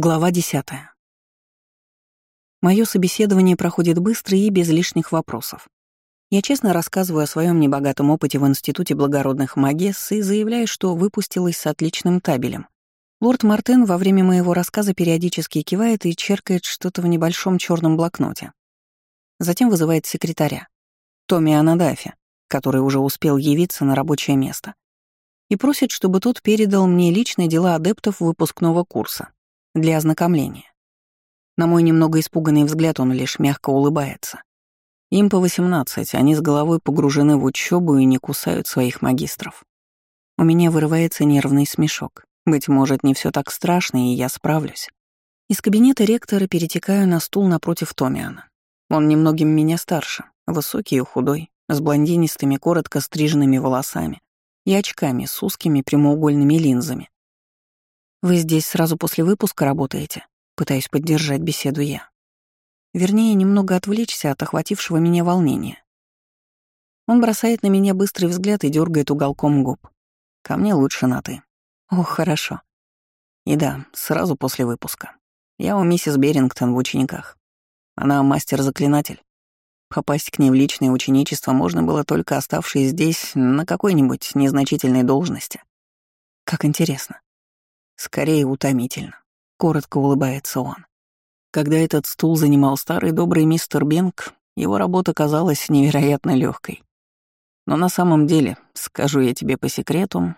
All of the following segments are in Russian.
Глава 10. Мое собеседование проходит быстро и без лишних вопросов. Я честно рассказываю о своем небогатом опыте в Институте благородных магес и заявляю, что выпустилась с отличным табелем. Лорд Мартен во время моего рассказа периодически кивает и черкает что-то в небольшом черном блокноте. Затем вызывает секретаря, Томми Анадафи, который уже успел явиться на рабочее место, и просит, чтобы тот передал мне личные дела адептов выпускного курса для ознакомления. На мой немного испуганный взгляд он лишь мягко улыбается. Им по 18, они с головой погружены в учебу и не кусают своих магистров. У меня вырывается нервный смешок. Быть может, не все так страшно, и я справлюсь. Из кабинета ректора перетекаю на стул напротив Томиана. Он немногим меня старше, высокий и худой, с блондинистыми, коротко стриженными волосами и очками с узкими прямоугольными линзами. «Вы здесь сразу после выпуска работаете?» Пытаюсь поддержать беседу я. Вернее, немного отвлечься от охватившего меня волнения. Он бросает на меня быстрый взгляд и дергает уголком губ. Ко мне лучше на «ты». Ох, хорошо. И да, сразу после выпуска. Я у миссис Берингтон в учениках. Она мастер-заклинатель. Попасть к ней в личное ученичество можно было только оставшись здесь на какой-нибудь незначительной должности. Как интересно. Скорее утомительно. Коротко улыбается он. Когда этот стул занимал старый добрый мистер Бенк, его работа казалась невероятно легкой. Но на самом деле, скажу я тебе по секрету,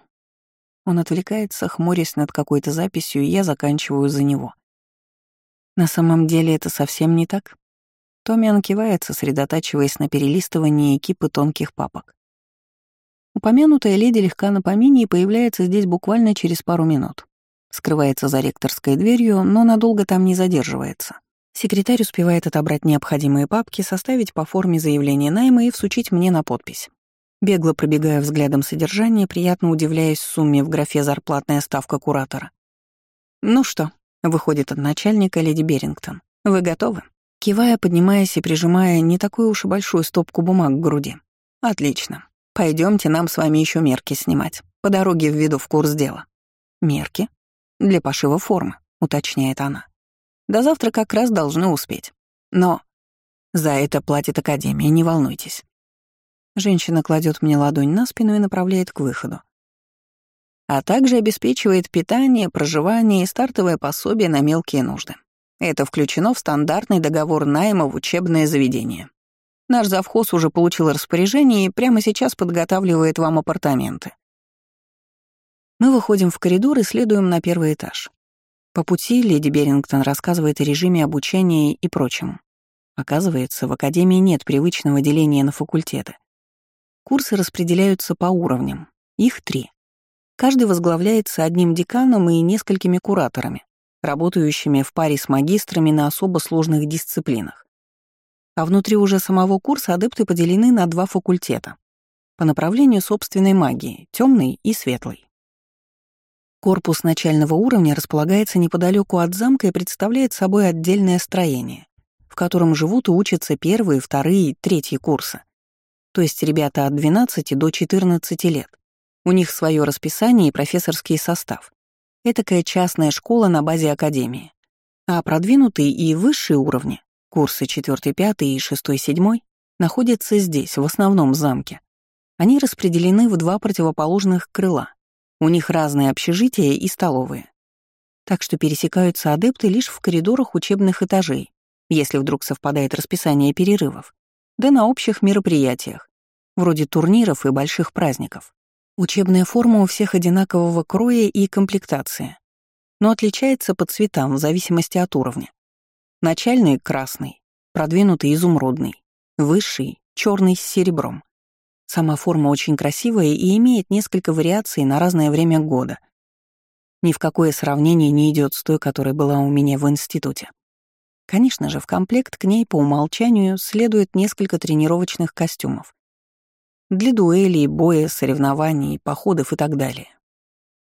он отвлекается, хмурясь над какой-то записью, и я заканчиваю за него. На самом деле это совсем не так. Томиан кивает, сосредотачиваясь на перелистывании экипы тонких папок. Упомянутая леди легка на помине и появляется здесь буквально через пару минут. Скрывается за ректорской дверью, но надолго там не задерживается. Секретарь успевает отобрать необходимые папки, составить по форме заявление найма и всучить мне на подпись. Бегло пробегая взглядом содержание, приятно удивляясь сумме в графе «Зарплатная ставка куратора». «Ну что?» — выходит от начальника леди Берингтон. «Вы готовы?» Кивая, поднимаясь и прижимая не такую уж и большую стопку бумаг к груди. «Отлично. Пойдемте нам с вами еще мерки снимать. По дороге введу в курс дела». «Мерки?» Для пошива формы, уточняет она. До завтра как раз должны успеть. Но за это платит Академия, не волнуйтесь. Женщина кладет мне ладонь на спину и направляет к выходу. А также обеспечивает питание, проживание и стартовое пособие на мелкие нужды. Это включено в стандартный договор найма в учебное заведение. Наш завхоз уже получил распоряжение и прямо сейчас подготавливает вам апартаменты. Мы выходим в коридор и следуем на первый этаж. По пути леди Берингтон рассказывает о режиме обучения и прочем. Оказывается, в Академии нет привычного деления на факультеты. Курсы распределяются по уровням. Их три. Каждый возглавляется одним деканом и несколькими кураторами, работающими в паре с магистрами на особо сложных дисциплинах. А внутри уже самого курса адепты поделены на два факультета по направлению собственной магии — темный и светлый. Корпус начального уровня располагается неподалеку от замка и представляет собой отдельное строение, в котором живут и учатся первые, вторые и третьи курсы. То есть ребята от 12 до 14 лет. У них свое расписание и профессорский состав. Этакая частная школа на базе академии. А продвинутые и высшие уровни, курсы 4, 5 и 6, 7, находятся здесь, в основном замке. Они распределены в два противоположных крыла — у них разные общежития и столовые. Так что пересекаются адепты лишь в коридорах учебных этажей, если вдруг совпадает расписание перерывов, да на общих мероприятиях, вроде турниров и больших праздников. Учебная форма у всех одинакового кроя и комплектации, но отличается по цветам в зависимости от уровня. Начальный — красный, продвинутый — изумрудный, высший — черный с серебром, Сама форма очень красивая и имеет несколько вариаций на разное время года. Ни в какое сравнение не идет с той, которая была у меня в институте. Конечно же, в комплект к ней по умолчанию следует несколько тренировочных костюмов. Для дуэлей, боя, соревнований, походов и так далее.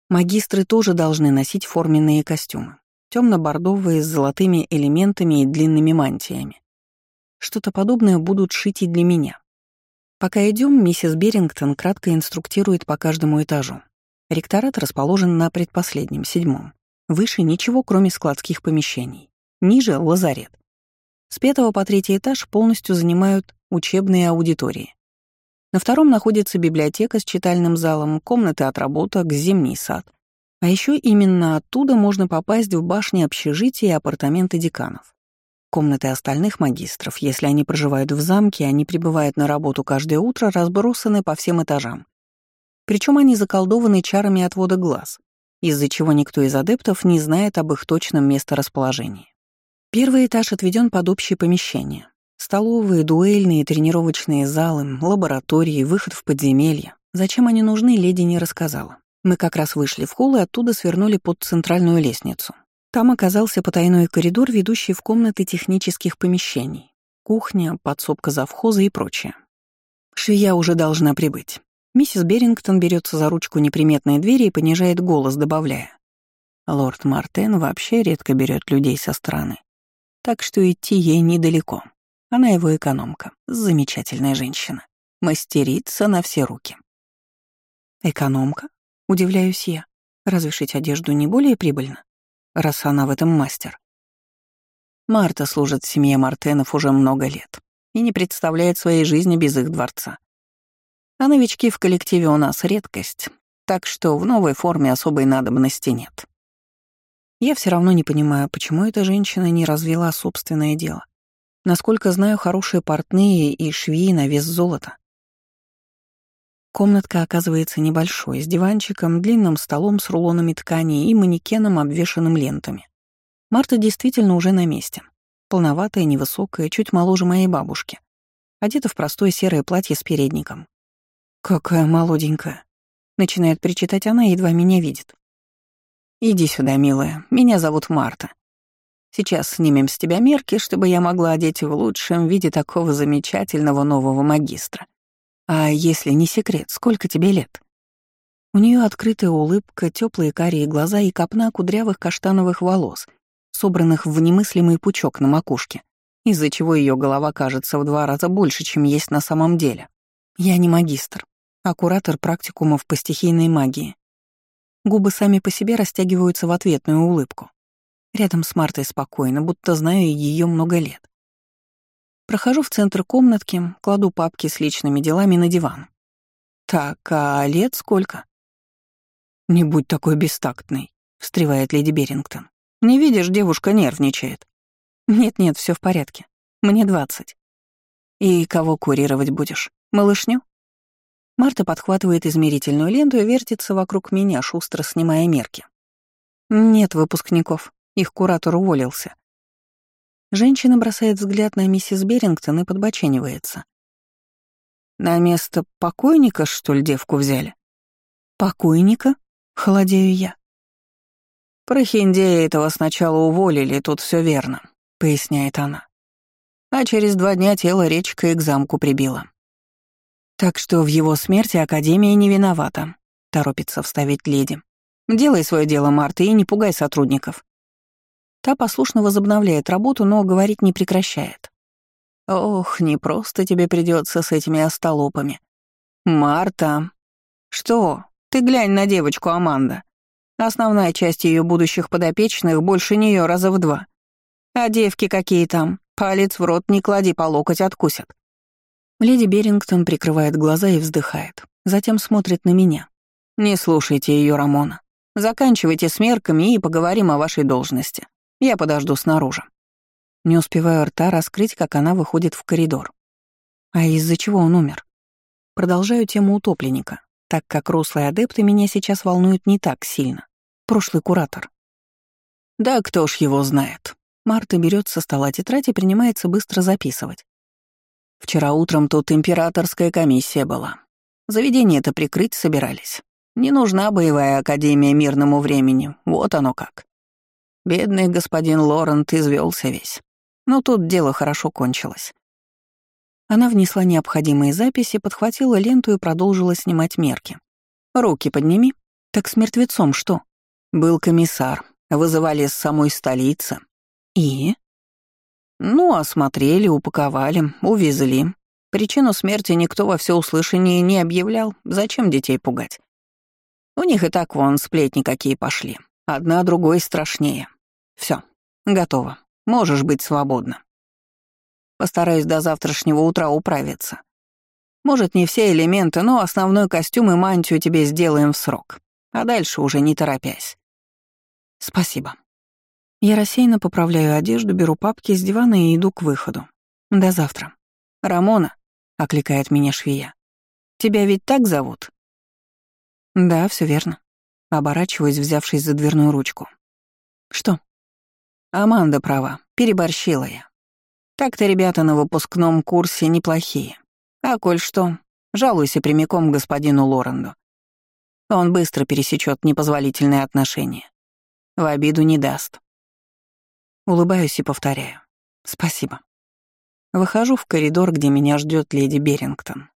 Магистры тоже должны носить форменные костюмы, темно-бордовые с золотыми элементами и длинными мантиями. Что-то подобное будут шить и для меня. Пока идем, миссис Берингтон кратко инструктирует по каждому этажу. Ректорат расположен на предпоследнем, седьмом. Выше ничего, кроме складских помещений. Ниже — лазарет. С пятого по третий этаж полностью занимают учебные аудитории. На втором находится библиотека с читальным залом, комнаты отработок, зимний сад. А еще именно оттуда можно попасть в башни общежития и апартаменты деканов. Комнаты остальных магистров, если они проживают в замке, они прибывают на работу каждое утро, разбросаны по всем этажам. Причем они заколдованы чарами отвода глаз, из-за чего никто из адептов не знает об их точном месторасположении. Первый этаж отведен под общие помещения. Столовые, дуэльные, тренировочные залы, лаборатории, выход в подземелье. Зачем они нужны, леди не рассказала. Мы как раз вышли в холл и оттуда свернули под центральную лестницу. Там оказался потайной коридор, ведущий в комнаты технических помещений. Кухня, подсобка завхоза и прочее. Швея уже должна прибыть. Миссис Берингтон берется за ручку неприметной двери и понижает голос, добавляя. Лорд Мартен вообще редко берет людей со стороны. Так что идти ей недалеко. Она его экономка, замечательная женщина. Мастерица на все руки. Экономка? Удивляюсь я. Разве шить одежду не более прибыльно? Раз она в этом мастер. Марта служит семье Мартенов уже много лет и не представляет своей жизни без их дворца. А новички в коллективе у нас редкость, так что в новой форме особой надобности нет. Я все равно не понимаю, почему эта женщина не развела собственное дело. Насколько знаю, хорошие портные и швеи на вес золота. Комнатка оказывается небольшой, с диванчиком, длинным столом с рулонами ткани и манекеном, обвешанным лентами. Марта действительно уже на месте. Полноватая, невысокая, чуть моложе моей бабушки. Одета в простое серое платье с передником. «Какая молоденькая!» — начинает причитать она, едва меня видит. «Иди сюда, милая, меня зовут Марта. Сейчас снимем с тебя мерки, чтобы я могла одеть в лучшем виде такого замечательного нового магистра. А если не секрет, сколько тебе лет? У нее открытая улыбка, теплые карие глаза и копна кудрявых каштановых волос, собранных в немыслимый пучок на макушке, из-за чего ее голова кажется в два раза больше, чем есть на самом деле. Я не магистр, а куратор практикумов по стихийной магии. Губы сами по себе растягиваются в ответную улыбку. Рядом с Мартой спокойно, будто знаю ее много лет. Прохожу в центр комнатки, кладу папки с личными делами на диван. «Так, а лет сколько?» «Не будь такой бестактный», — встревает леди Берингтон. «Не видишь, девушка нервничает». «Нет-нет, все в порядке. Мне двадцать». «И кого курировать будешь? Малышню?» Марта подхватывает измерительную ленту и вертится вокруг меня, шустро снимая мерки. «Нет выпускников. Их куратор уволился. Женщина бросает взгляд на миссис Берингтон и подбоченивается. «На место покойника, что ли, девку взяли?» «Покойника?» — холодею я. «Прохиндея этого сначала уволили, тут все верно», — поясняет она. А через два дня тело речкой к замку прибило. «Так что в его смерти Академия не виновата», — торопится вставить леди. «Делай свое дело, Марта, и не пугай сотрудников. Та послушно возобновляет работу, но говорить не прекращает. «Ох, не просто тебе придется с этими остолопами. Марта!» «Что? Ты глянь на девочку Аманда. Основная часть ее будущих подопечных больше нее раза в два. А девки какие там? Палец в рот не клади, по локоть откусят». Леди Берингтон прикрывает глаза и вздыхает. Затем смотрит на меня. «Не слушайте ее, Рамона. Заканчивайте с мерками и поговорим о вашей должности. Я подожду снаружи. Не успеваю рта раскрыть, как она выходит в коридор. А из-за чего он умер? Продолжаю тему утопленника, так как рослые адепты меня сейчас волнуют не так сильно. Прошлый куратор. Да кто ж его знает. Марта берет со стола тетрадь и принимается быстро записывать. Вчера утром тут императорская комиссия была. Заведение-то прикрыть собирались. Не нужна боевая академия мирному времени, вот оно как. Бедный господин Лорент извелся весь. Но тут дело хорошо кончилось. Она внесла необходимые записи, подхватила ленту и продолжила снимать мерки. «Руки подними. Так с мертвецом что?» «Был комиссар. Вызывали с самой столицы». «И?» «Ну, осмотрели, упаковали, увезли. Причину смерти никто во всеуслышание не объявлял. Зачем детей пугать? У них и так вон сплетни какие пошли. Одна другой страшнее. Все, готово. Можешь быть свободна. Постараюсь до завтрашнего утра управиться. Может, не все элементы, но основной костюм и мантию тебе сделаем в срок. А дальше уже не торопясь. Спасибо. Я рассеянно поправляю одежду, беру папки с дивана и иду к выходу. До завтра. «Рамона», — окликает меня швея. «Тебя ведь так зовут?» «Да, все верно». Оборачиваюсь, взявшись за дверную ручку. «Что?» «Аманда права, переборщила я. Так-то ребята на выпускном курсе неплохие. А коль что, жалуйся прямиком господину Лоренду. Он быстро пересечет непозволительные отношения. В обиду не даст. Улыбаюсь и повторяю. Спасибо. Выхожу в коридор, где меня ждет леди Берингтон.